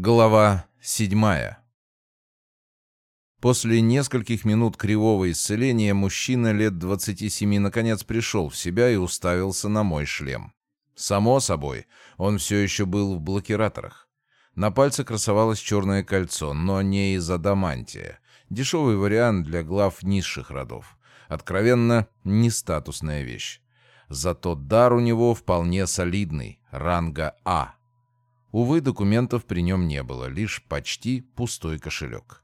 Глава седьмая После нескольких минут кривого исцеления мужчина лет 27 наконец пришел в себя и уставился на мой шлем. Само собой, он все еще был в блокираторах. На пальце красовалось черное кольцо, но не из адамантия. Дешевый вариант для глав низших родов. Откровенно, не статусная вещь. Зато дар у него вполне солидный, ранга А. Увы, документов при нем не было, лишь почти пустой кошелек.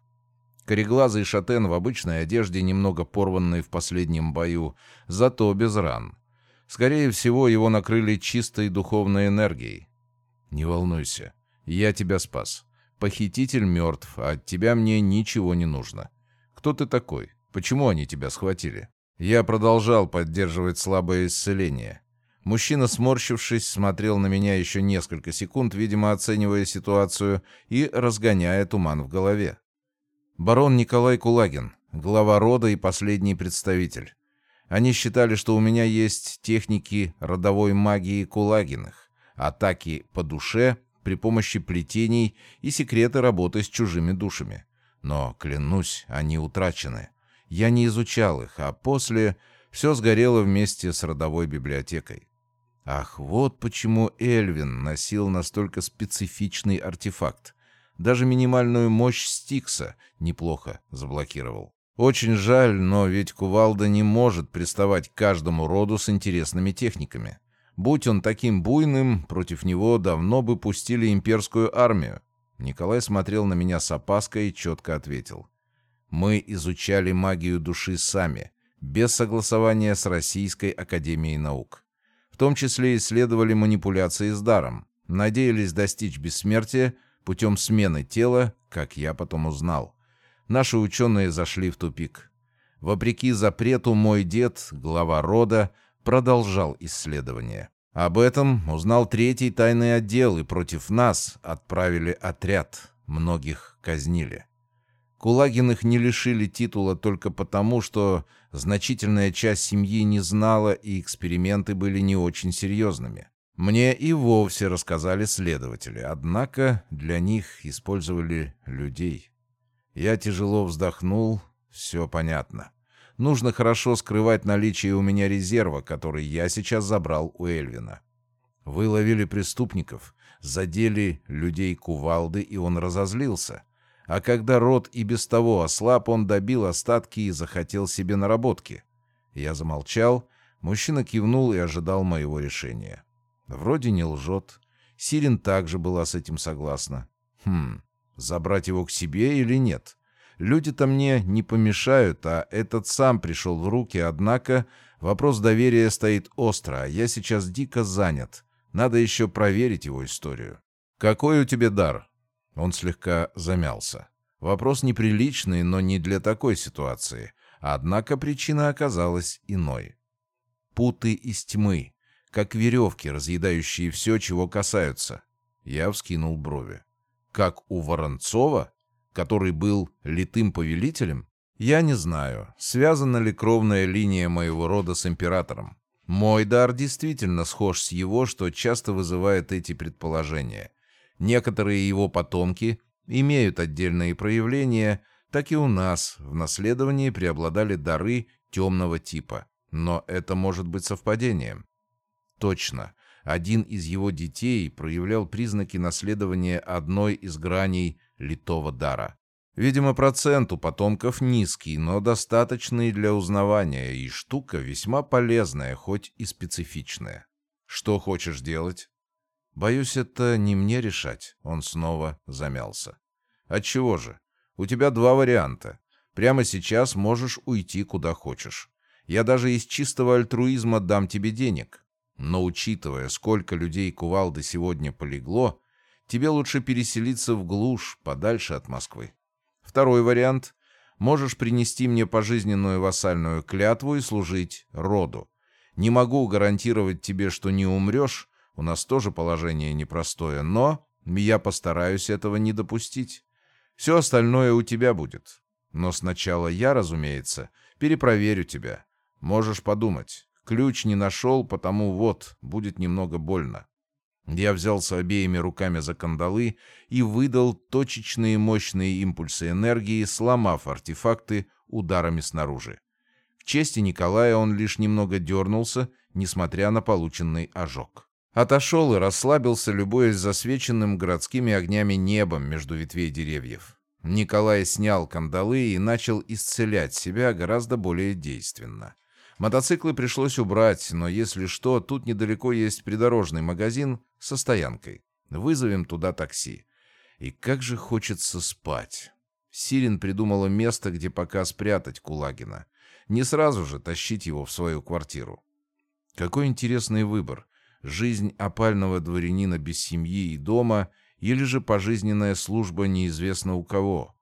Кореглазый шатен в обычной одежде, немного порванный в последнем бою, зато без ран. Скорее всего, его накрыли чистой духовной энергией. «Не волнуйся, я тебя спас. Похититель мертв, а от тебя мне ничего не нужно. Кто ты такой? Почему они тебя схватили?» Я продолжал поддерживать слабое исцеление. Мужчина, сморщившись, смотрел на меня еще несколько секунд, видимо, оценивая ситуацию и разгоняя туман в голове. Барон Николай Кулагин, глава рода и последний представитель. Они считали, что у меня есть техники родовой магии Кулагиных, атаки по душе при помощи плетений и секреты работы с чужими душами. Но, клянусь, они утрачены. Я не изучал их, а после все сгорело вместе с родовой библиотекой. Ах, вот почему Эльвин носил настолько специфичный артефакт. Даже минимальную мощь Стикса неплохо заблокировал. Очень жаль, но ведь Кувалда не может приставать к каждому роду с интересными техниками. Будь он таким буйным, против него давно бы пустили имперскую армию. Николай смотрел на меня с опаской и четко ответил. «Мы изучали магию души сами, без согласования с Российской Академией Наук. В том числе исследовали манипуляции с даром, надеялись достичь бессмертия путем смены тела, как я потом узнал. Наши ученые зашли в тупик. Вопреки запрету мой дед, глава рода, продолжал исследование. Об этом узнал третий тайный отдел, и против нас отправили отряд. Многих казнили. Кулагиных не лишили титула только потому, что значительная часть семьи не знала, и эксперименты были не очень серьезными. Мне и вовсе рассказали следователи, однако для них использовали людей. Я тяжело вздохнул, все понятно. Нужно хорошо скрывать наличие у меня резерва, который я сейчас забрал у Эльвина. Вы ловили преступников, задели людей кувалды, и он разозлился — а когда рот и без того ослаб, он добил остатки и захотел себе наработки. Я замолчал, мужчина кивнул и ожидал моего решения. Вроде не лжет. Сирин также была с этим согласна. Хм, забрать его к себе или нет? Люди-то мне не помешают, а этот сам пришел в руки, однако вопрос доверия стоит остро, а я сейчас дико занят. Надо еще проверить его историю. «Какой у тебя дар?» Он слегка замялся. Вопрос неприличный, но не для такой ситуации. Однако причина оказалась иной. Путы из тьмы, как веревки, разъедающие все, чего касаются. Я вскинул брови. Как у Воронцова, который был литым повелителем? Я не знаю, связана ли кровная линия моего рода с императором. Мой дар действительно схож с его, что часто вызывает эти предположения. Некоторые его потомки имеют отдельные проявления, так и у нас в наследовании преобладали дары темного типа. Но это может быть совпадением. Точно. Один из его детей проявлял признаки наследования одной из граней литого дара. Видимо, процент у потомков низкий, но достаточный для узнавания, и штука весьма полезная, хоть и специфичная. Что хочешь делать? «Боюсь, это не мне решать», — он снова замялся. «Отчего же? У тебя два варианта. Прямо сейчас можешь уйти куда хочешь. Я даже из чистого альтруизма дам тебе денег. Но учитывая, сколько людей кувалды сегодня полегло, тебе лучше переселиться в глушь, подальше от Москвы. Второй вариант — можешь принести мне пожизненную вассальную клятву и служить роду. Не могу гарантировать тебе, что не умрешь, у нас тоже положение непростое, но я постараюсь этого не допустить. Все остальное у тебя будет. Но сначала я, разумеется, перепроверю тебя. Можешь подумать. Ключ не нашел, потому вот, будет немного больно. Я взялся обеими руками за кандалы и выдал точечные мощные импульсы энергии, сломав артефакты ударами снаружи. К чести Николая он лишь немного дернулся, несмотря на полученный ожог. Отошел и расслабился, любуясь засвеченным городскими огнями небом между ветвей деревьев. Николай снял кандалы и начал исцелять себя гораздо более действенно. Мотоциклы пришлось убрать, но если что, тут недалеко есть придорожный магазин со стоянкой. Вызовем туда такси. И как же хочется спать. Сирин придумала место, где пока спрятать Кулагина. Не сразу же тащить его в свою квартиру. Какой интересный выбор. Жизнь опального дворянина без семьи и дома или же пожизненная служба неизвестно у кого.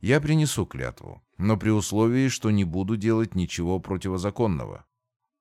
Я принесу клятву, но при условии, что не буду делать ничего противозаконного.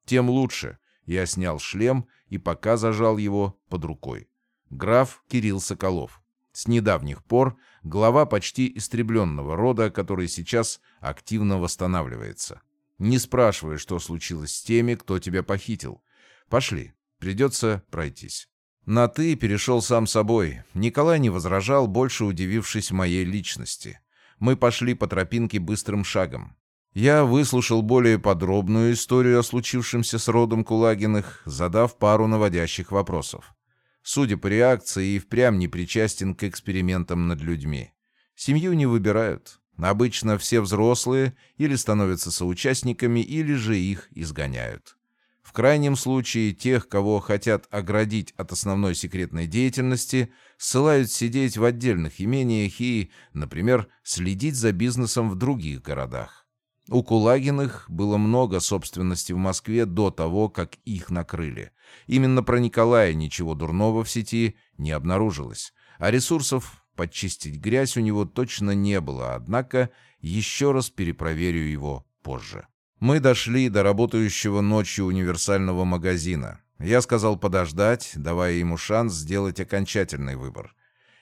Тем лучше. Я снял шлем и пока зажал его под рукой. Граф Кирилл Соколов. С недавних пор глава почти истребленного рода, который сейчас активно восстанавливается. Не спрашивай, что случилось с теми, кто тебя похитил. Пошли, придется пройтись. На «ты» перешел сам собой. Николай не возражал, больше удивившись моей личности мы пошли по тропинке быстрым шагом. Я выслушал более подробную историю о случившемся с родом Кулагиных, задав пару наводящих вопросов. Судя по реакции, и впрямь не причастен к экспериментам над людьми. Семью не выбирают. Обычно все взрослые или становятся соучастниками, или же их изгоняют. В крайнем случае, тех, кого хотят оградить от основной секретной деятельности, ссылают сидеть в отдельных имениях и, например, следить за бизнесом в других городах. У Кулагиных было много собственности в Москве до того, как их накрыли. Именно про Николая ничего дурного в сети не обнаружилось, а ресурсов подчистить грязь у него точно не было, однако еще раз перепроверю его позже. Мы дошли до работающего ночью универсального магазина. Я сказал подождать, давая ему шанс сделать окончательный выбор.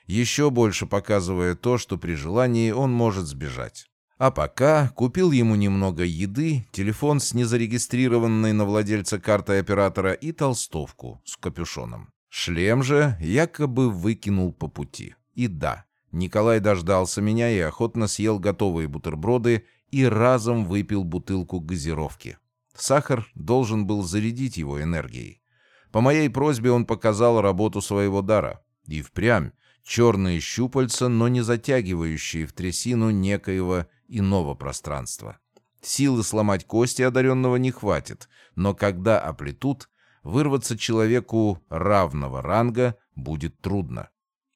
Еще больше показывая то, что при желании он может сбежать. А пока купил ему немного еды, телефон с незарегистрированной на владельца картой оператора и толстовку с капюшоном. Шлем же якобы выкинул по пути. И да, Николай дождался меня и охотно съел готовые бутерброды и разом выпил бутылку газировки. Сахар должен был зарядить его энергией. По моей просьбе он показал работу своего дара. И впрямь черные щупальца, но не затягивающие в трясину некоего иного пространства. Силы сломать кости одаренного не хватит, но когда оплетут, вырваться человеку равного ранга будет трудно.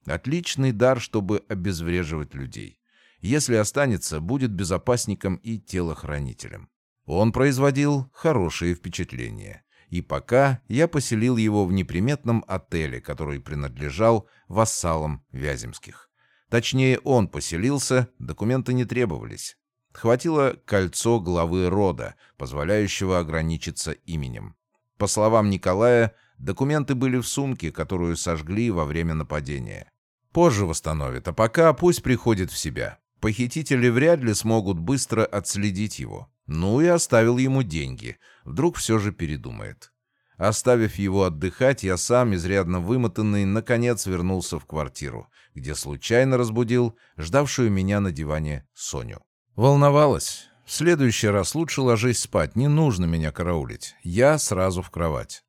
Отличный дар, чтобы обезвреживать людей. Если останется, будет безопасником и телохранителем. Он производил хорошие впечатления. И пока я поселил его в неприметном отеле, который принадлежал вассалам Вяземских. Точнее, он поселился, документы не требовались. Хватило кольцо главы рода, позволяющего ограничиться именем. По словам Николая, документы были в сумке, которую сожгли во время нападения. Позже восстановит, а пока пусть приходит в себя. Похитители вряд ли смогут быстро отследить его. Ну и оставил ему деньги. Вдруг все же передумает. Оставив его отдыхать, я сам, изрядно вымотанный, наконец вернулся в квартиру, где случайно разбудил ждавшую меня на диване Соню. Волновалась. В следующий раз лучше ложись спать, не нужно меня караулить. Я сразу в кровать.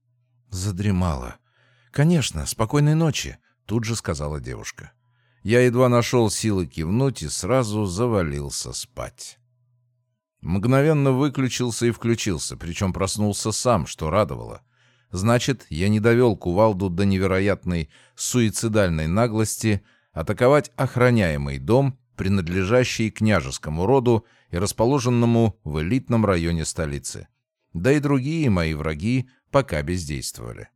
Задремала. «Конечно, спокойной ночи», — тут же сказала девушка. Я едва нашел силы кивнуть и сразу завалился спать. Мгновенно выключился и включился, причем проснулся сам, что радовало. Значит, я не довел кувалду до невероятной суицидальной наглости атаковать охраняемый дом, принадлежащий княжескому роду и расположенному в элитном районе столицы. Да и другие мои враги пока бездействовали.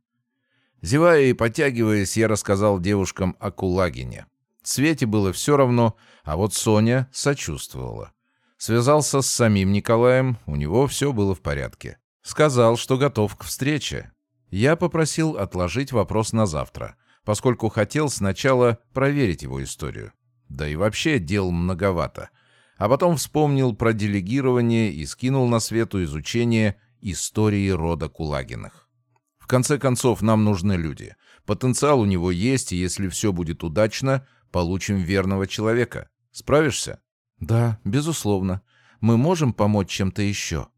Зевая и потягиваясь, я рассказал девушкам о Кулагине. Свете было все равно, а вот Соня сочувствовала. Связался с самим Николаем, у него все было в порядке. Сказал, что готов к встрече. Я попросил отложить вопрос на завтра, поскольку хотел сначала проверить его историю. Да и вообще дел многовато. А потом вспомнил про делегирование и скинул на свету изучение истории рода Кулагиных. В конце концов, нам нужны люди. Потенциал у него есть, и если все будет удачно, получим верного человека. Справишься? Да, безусловно. Мы можем помочь чем-то еще.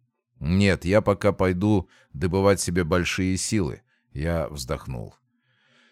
Нет, я пока пойду добывать себе большие силы. Я вздохнул.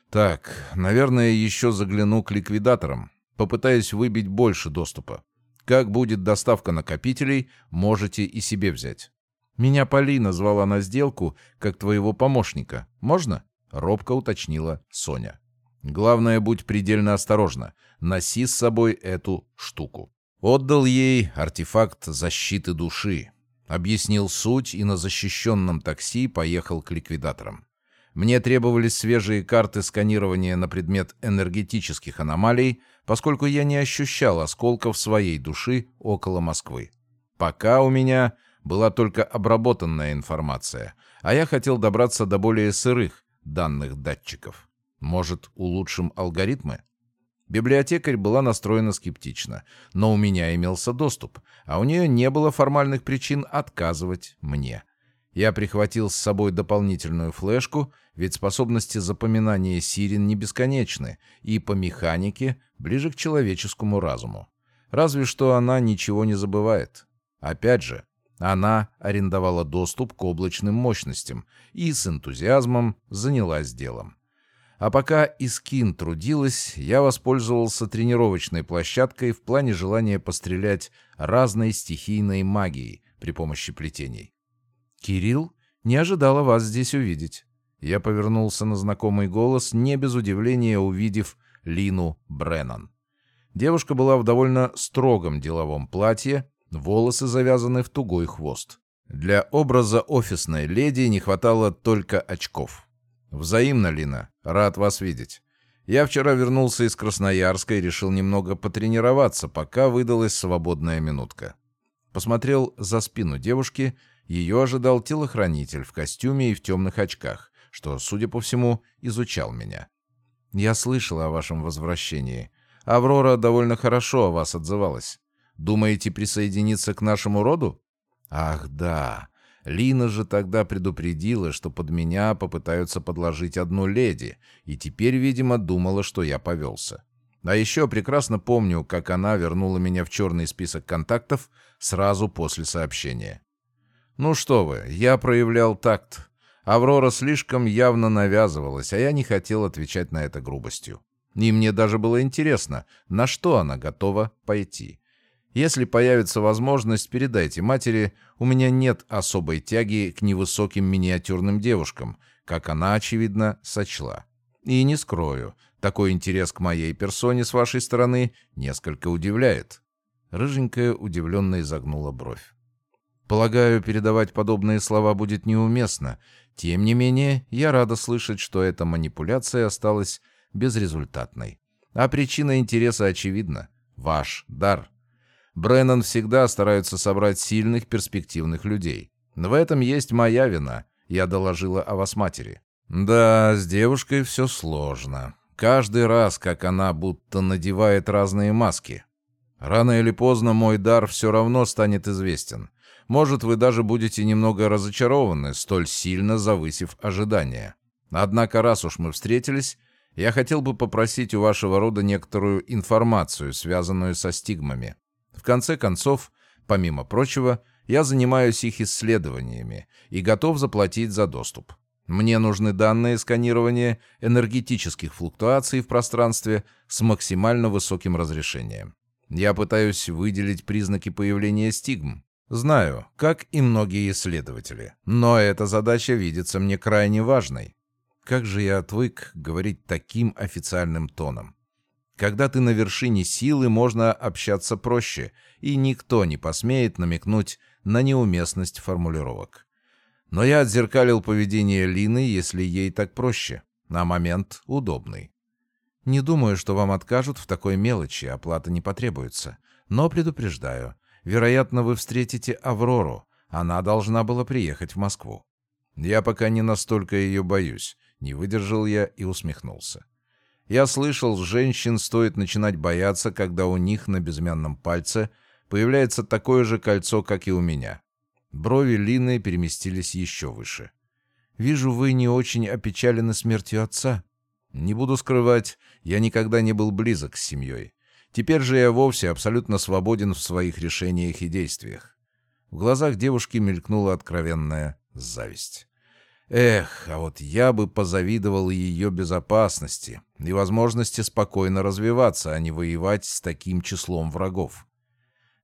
Так, наверное, еще загляну к ликвидаторам. Попытаюсь выбить больше доступа. Как будет доставка накопителей, можете и себе взять. Меня Полина звала на сделку, как твоего помощника. Можно? Робко уточнила Соня. Главное, будь предельно осторожна. Носи с собой эту штуку. Отдал ей артефакт защиты души. Объяснил суть и на защищенном такси поехал к ликвидаторам. Мне требовались свежие карты сканирования на предмет энергетических аномалий, поскольку я не ощущал осколков своей души около Москвы. Пока у меня была только обработанная информация, а я хотел добраться до более сырых данных датчиков. Может, улучшим алгоритмы? Библиотекарь была настроена скептично, но у меня имелся доступ, а у нее не было формальных причин отказывать мне. Я прихватил с собой дополнительную флешку, ведь способности запоминания сирен не бесконечны, и по механике ближе к человеческому разуму. Разве что она ничего не забывает. Опять же, она арендовала доступ к облачным мощностям и с энтузиазмом занялась делом. А пока Искин трудилась, я воспользовался тренировочной площадкой в плане желания пострелять разной стихийной магией при помощи плетений. «Кирилл, не ожидала вас здесь увидеть». Я повернулся на знакомый голос, не без удивления увидев Лину Бреннан. Девушка была в довольно строгом деловом платье, волосы завязаны в тугой хвост. Для образа офисной леди не хватало только очков. «Взаимно, Лина. Рад вас видеть. Я вчера вернулся из Красноярска и решил немного потренироваться, пока выдалась свободная минутка». Посмотрел за спину девушки. Ее ожидал телохранитель в костюме и в темных очках, что, судя по всему, изучал меня. «Я слышал о вашем возвращении. Аврора довольно хорошо о вас отзывалась. Думаете присоединиться к нашему роду?» «Ах, да. Лина же тогда предупредила, что под меня попытаются подложить одну леди, и теперь, видимо, думала, что я повелся. А еще прекрасно помню, как она вернула меня в черный список контактов сразу после сообщения. Ну что вы, я проявлял такт. Аврора слишком явно навязывалась, а я не хотел отвечать на это грубостью. И мне даже было интересно, на что она готова пойти. Если появится возможность, передайте матери, у меня нет особой тяги к невысоким миниатюрным девушкам, как она, очевидно, сочла. И не скрою, такой интерес к моей персоне с вашей стороны несколько удивляет». Рыженькая удивленно изогнула бровь. «Полагаю, передавать подобные слова будет неуместно. Тем не менее, я рада слышать, что эта манипуляция осталась безрезультатной. А причина интереса очевидна. Ваш дар». Бреннан всегда стараются собрать сильных, перспективных людей. В этом есть моя вина. Я доложила о вас матери. Да, с девушкой все сложно. Каждый раз, как она будто надевает разные маски. Рано или поздно мой дар все равно станет известен. Может, вы даже будете немного разочарованы, столь сильно завысив ожидания. Однако, раз уж мы встретились, я хотел бы попросить у вашего рода некоторую информацию, связанную со стигмами. В конце концов, помимо прочего, я занимаюсь их исследованиями и готов заплатить за доступ. Мне нужны данные сканирования энергетических флуктуаций в пространстве с максимально высоким разрешением. Я пытаюсь выделить признаки появления стигм. Знаю, как и многие исследователи, но эта задача видится мне крайне важной. Как же я отвык говорить таким официальным тоном. Когда ты на вершине силы, можно общаться проще, и никто не посмеет намекнуть на неуместность формулировок. Но я отзеркалил поведение Лины, если ей так проще, на момент удобный. Не думаю, что вам откажут в такой мелочи, оплата не потребуется. Но предупреждаю, вероятно, вы встретите Аврору, она должна была приехать в Москву. Я пока не настолько ее боюсь, не выдержал я и усмехнулся. Я слышал, женщин стоит начинать бояться, когда у них на безымянном пальце появляется такое же кольцо, как и у меня. Брови Лины переместились еще выше. «Вижу, вы не очень опечалены смертью отца». Не буду скрывать, я никогда не был близок с семьей. Теперь же я вовсе абсолютно свободен в своих решениях и действиях. В глазах девушки мелькнула откровенная зависть. Эх, а вот я бы позавидовал ее безопасности и возможности спокойно развиваться, а не воевать с таким числом врагов.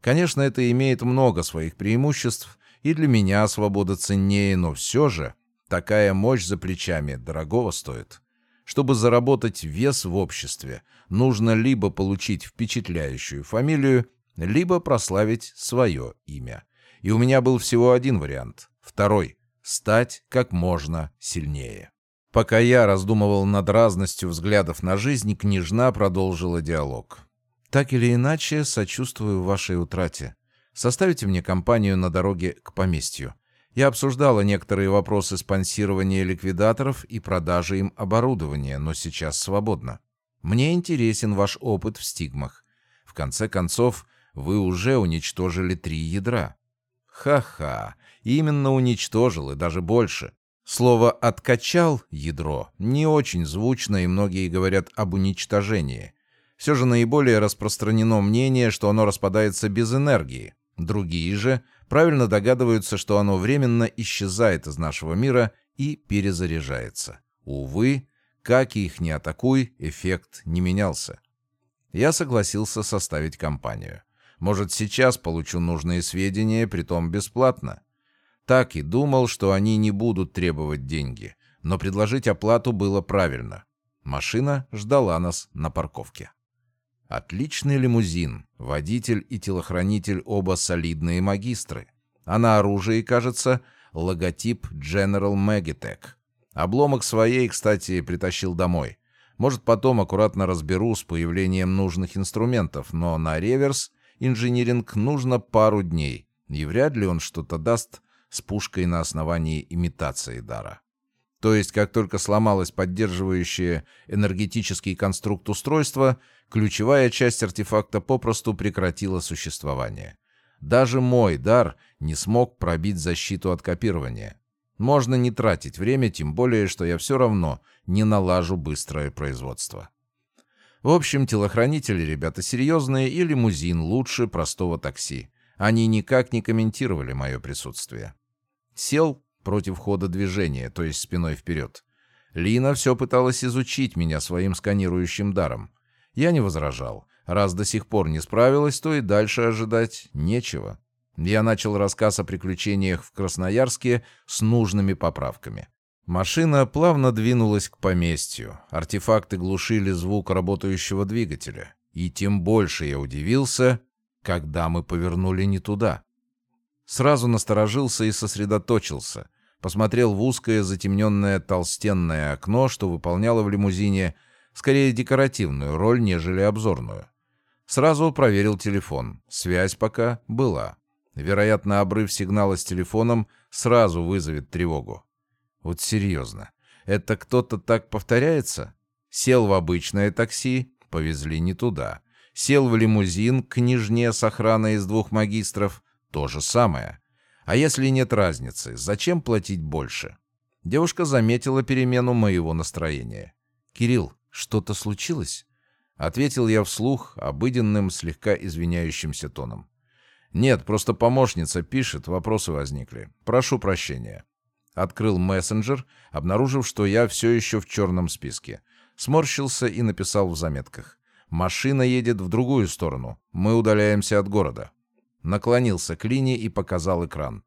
Конечно, это имеет много своих преимуществ, и для меня свобода ценнее, но все же такая мощь за плечами дорогого стоит. Чтобы заработать вес в обществе, нужно либо получить впечатляющую фамилию, либо прославить свое имя. И у меня был всего один вариант. Второй — стать как можно сильнее. Пока я раздумывал над разностью взглядов на жизнь, княжна продолжила диалог. «Так или иначе, сочувствую вашей утрате. Составите мне компанию на дороге к поместью. Я обсуждала некоторые вопросы спонсирования ликвидаторов и продажи им оборудования, но сейчас свободно. Мне интересен ваш опыт в стигмах. В конце концов, вы уже уничтожили три ядра. Ха-ха, именно уничтожил и даже больше. Слово «откачал» ядро не очень звучно, и многие говорят об уничтожении. Все же наиболее распространено мнение, что оно распадается без энергии. Другие же – правильно догадываются, что оно временно исчезает из нашего мира и перезаряжается. Увы, как их не атакуй, эффект не менялся. Я согласился составить компанию. Может, сейчас получу нужные сведения, притом бесплатно. Так и думал, что они не будут требовать деньги, но предложить оплату было правильно. Машина ждала нас на парковке. Отличный лимузин, водитель и телохранитель оба солидные магистры. А на оружии, кажется, логотип General Magitech. Обломок своей, кстати, притащил домой. Может, потом аккуратно разберу с появлением нужных инструментов, но на реверс инжиниринг нужно пару дней, и вряд ли он что-то даст с пушкой на основании имитации дара. То есть, как только сломалось поддерживающее энергетический конструкт устройства, ключевая часть артефакта попросту прекратила существование. Даже мой дар не смог пробить защиту от копирования. Можно не тратить время, тем более, что я все равно не налажу быстрое производство. В общем, телохранители ребята серьезные, и лимузин лучше простого такси. Они никак не комментировали мое присутствие. Сел против хода движения, то есть спиной вперед. Лина все пыталась изучить меня своим сканирующим даром. Я не возражал. Раз до сих пор не справилась, то и дальше ожидать нечего. Я начал рассказ о приключениях в Красноярске с нужными поправками. Машина плавно двинулась к поместью. Артефакты глушили звук работающего двигателя. И тем больше я удивился, когда мы повернули не туда. Сразу насторожился и сосредоточился посмотрел в узкое затемненное толстенное окно, что выполняло в лимузине скорее декоративную роль, нежели обзорную. Сразу проверил телефон. Связь пока была. Вероятно, обрыв сигнала с телефоном сразу вызовет тревогу. Вот серьезно. Это кто-то так повторяется? Сел в обычное такси, повезли не туда. Сел в лимузин к княжне с охраной из двух магистров, то же самое. А если нет разницы, зачем платить больше? Девушка заметила перемену моего настроения. «Кирилл, что-то случилось?» Ответил я вслух, обыденным, слегка извиняющимся тоном. «Нет, просто помощница пишет, вопросы возникли. Прошу прощения». Открыл мессенджер, обнаружив, что я все еще в черном списке. Сморщился и написал в заметках. «Машина едет в другую сторону. Мы удаляемся от города» наклонился к Лине и показал экран.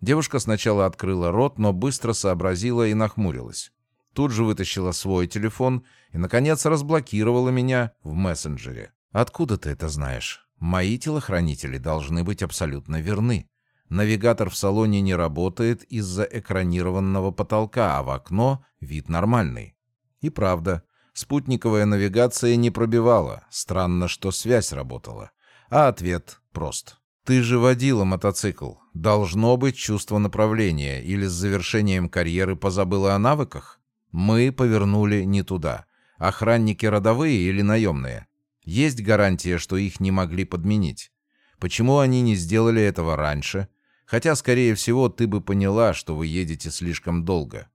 Девушка сначала открыла рот, но быстро сообразила и нахмурилась. Тут же вытащила свой телефон и, наконец, разблокировала меня в мессенджере. «Откуда ты это знаешь? Мои телохранители должны быть абсолютно верны. Навигатор в салоне не работает из-за экранированного потолка, а в окно вид нормальный». И правда, спутниковая навигация не пробивала. Странно, что связь работала. А ответ прост. Ты же водила мотоцикл. Должно быть чувство направления, или с завершением карьеры позабыла о навыках? Мы повернули не туда. Охранники родовые или наемные? Есть гарантия, что их не могли подменить. Почему они не сделали этого раньше? Хотя, скорее всего, ты бы поняла, что вы едете слишком долго.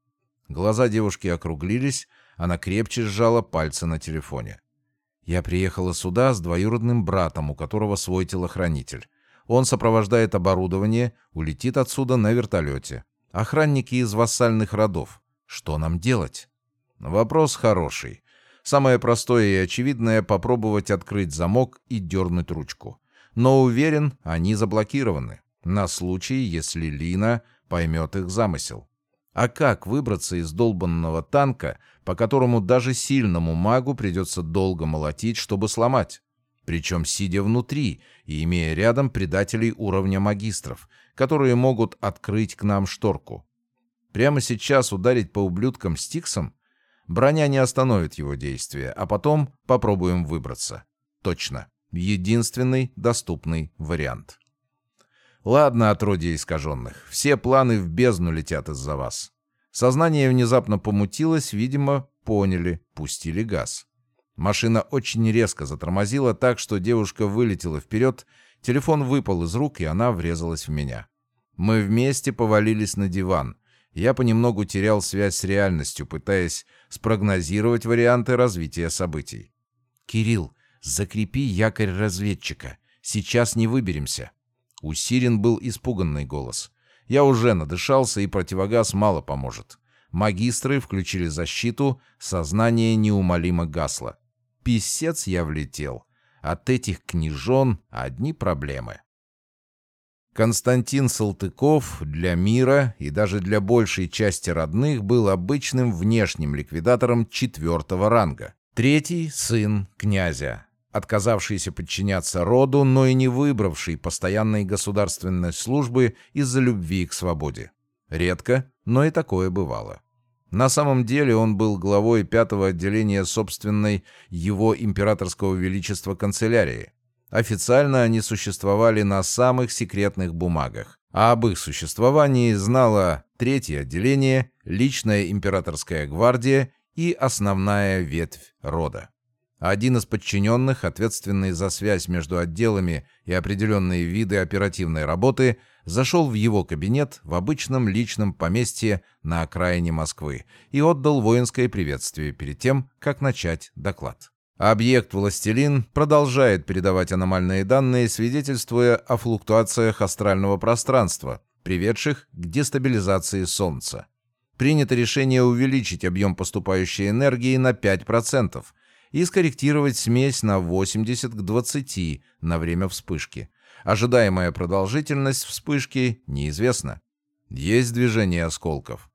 Глаза девушки округлились, Она крепче сжала пальцы на телефоне. «Я приехала сюда с двоюродным братом, у которого свой телохранитель. Он сопровождает оборудование, улетит отсюда на вертолете. Охранники из вассальных родов. Что нам делать?» Вопрос хороший. Самое простое и очевидное — попробовать открыть замок и дернуть ручку. Но уверен, они заблокированы. На случай, если Лина поймет их замысел. А как выбраться из долбанного танка, по которому даже сильному магу придется долго молотить, чтобы сломать? Причем сидя внутри и имея рядом предателей уровня магистров, которые могут открыть к нам шторку. Прямо сейчас ударить по ублюдкам Стиксом Броня не остановит его действия, а потом попробуем выбраться. Точно. Единственный доступный вариант. Ладно, отродье искаженных. Все планы в бездну летят из-за вас. Сознание внезапно помутилось, видимо, поняли, пустили газ. Машина очень резко затормозила так, что девушка вылетела вперед, телефон выпал из рук, и она врезалась в меня. Мы вместе повалились на диван — я понемногу терял связь с реальностью, пытаясь спрогнозировать варианты развития событий. «Кирилл, закрепи якорь разведчика. Сейчас не выберемся». У Сирин был испуганный голос. Я уже надышался, и противогаз мало поможет. Магистры включили защиту, сознание неумолимо гасло. Писец я влетел. От этих княжон одни проблемы. Константин Салтыков для мира и даже для большей части родных был обычным внешним ликвидатором четвертого ранга. Третий — сын князя, отказавшийся подчиняться роду, но и не выбравший постоянной государственной службы из-за любви к свободе. Редко, но и такое бывало. На самом деле он был главой пятого отделения собственной его императорского величества канцелярии, Официально они существовали на самых секретных бумагах, а об их существовании знало третье отделение, личная императорская гвардия и основная ветвь рода. Один из подчиненных, ответственный за связь между отделами и определенные виды оперативной работы, зашел в его кабинет в обычном личном поместье на окраине Москвы и отдал воинское приветствие перед тем, как начать доклад. Объект «Властелин» продолжает передавать аномальные данные, свидетельствуя о флуктуациях астрального пространства, приведших к дестабилизации Солнца. Принято решение увеличить объем поступающей энергии на 5% и скорректировать смесь на 80 к 20 на время вспышки. Ожидаемая продолжительность вспышки неизвестна. Есть движение осколков.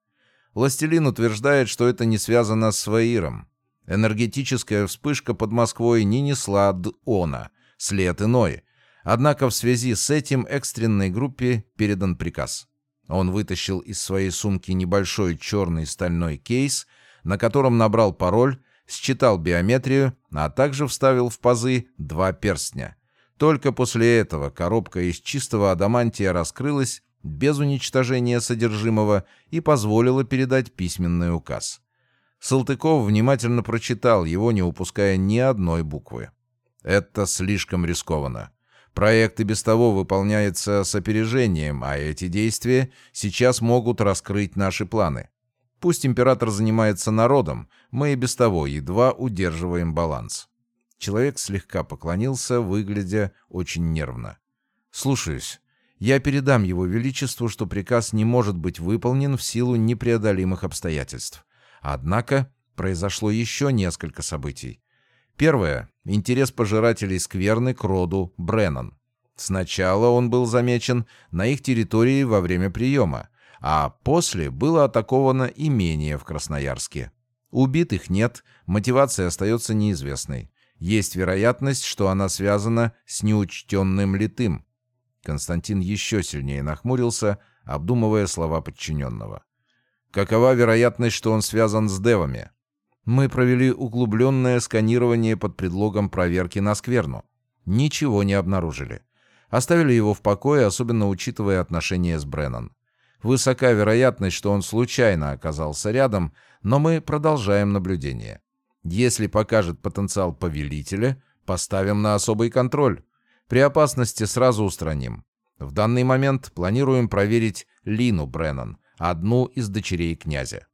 Властелин утверждает, что это не связано с Ваиром. Энергетическая вспышка под Москвой не несла ДОНа, след иной. Однако в связи с этим экстренной группе передан приказ. Он вытащил из своей сумки небольшой черный стальной кейс, на котором набрал пароль, считал биометрию, а также вставил в пазы два перстня. Только после этого коробка из чистого адамантия раскрылась без уничтожения содержимого и позволила передать письменный указ. Салтыков внимательно прочитал его, не упуская ни одной буквы. Это слишком рискованно. Проект и без того выполняется с опережением, а эти действия сейчас могут раскрыть наши планы. Пусть император занимается народом, мы и без того едва удерживаем баланс. Человек слегка поклонился, выглядя очень нервно. «Слушаюсь. Я передам его величеству, что приказ не может быть выполнен в силу непреодолимых обстоятельств. Однако произошло еще несколько событий. Первое — интерес пожирателей скверны к роду Бреннан. Сначала он был замечен на их территории во время приема, а после было атаковано имение в Красноярске. Убитых нет, мотивация остается неизвестной. Есть вероятность, что она связана с неучтенным литым. Константин еще сильнее нахмурился, обдумывая слова подчиненного. Какова вероятность, что он связан с девами? Мы провели углубленное сканирование под предлогом проверки на скверну. Ничего не обнаружили. Оставили его в покое, особенно учитывая отношения с Бреннан. Высока вероятность, что он случайно оказался рядом, но мы продолжаем наблюдение. Если покажет потенциал повелителя, поставим на особый контроль. При опасности сразу устраним. В данный момент планируем проверить Лину Бреннан, одну из дочерей князя.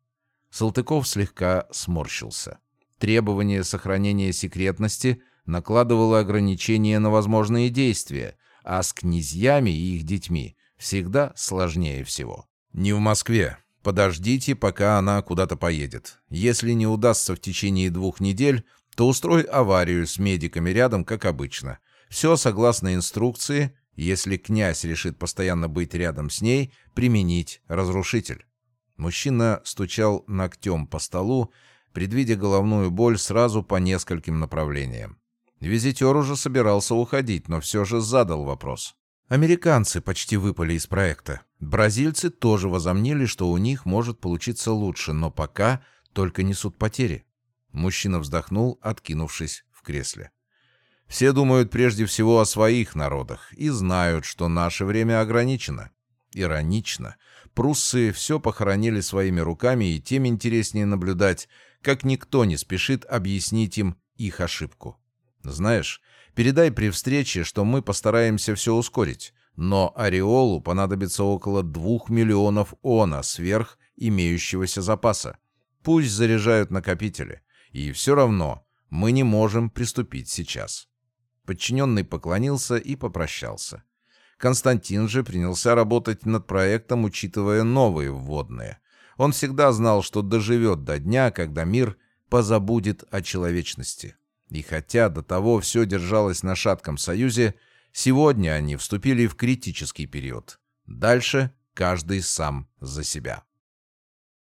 Салтыков слегка сморщился. Требование сохранения секретности накладывало ограничения на возможные действия, а с князьями и их детьми всегда сложнее всего. «Не в Москве. Подождите, пока она куда-то поедет. Если не удастся в течение двух недель, то устрой аварию с медиками рядом, как обычно. Все согласно инструкции, если князь решит постоянно быть рядом с ней, применить разрушитель». Мужчина стучал ногтем по столу, предвидя головную боль сразу по нескольким направлениям. Визитер уже собирался уходить, но все же задал вопрос. Американцы почти выпали из проекта. Бразильцы тоже возомнили, что у них может получиться лучше, но пока только несут потери. Мужчина вздохнул, откинувшись в кресле. Все думают прежде всего о своих народах и знают, что наше время ограничено. Иронично. Пруссы все похоронили своими руками, и тем интереснее наблюдать, как никто не спешит объяснить им их ошибку. Знаешь, Передай при встрече, что мы постараемся все ускорить. Но Ореолу понадобится около двух миллионов она сверх имеющегося запаса. Пусть заряжают накопители. И все равно мы не можем приступить сейчас». Подчиненный поклонился и попрощался. Константин же принялся работать над проектом, учитывая новые вводные. Он всегда знал, что доживет до дня, когда мир позабудет о человечности. И хотя до того все держалось на шатком союзе, сегодня они вступили в критический период. Дальше каждый сам за себя.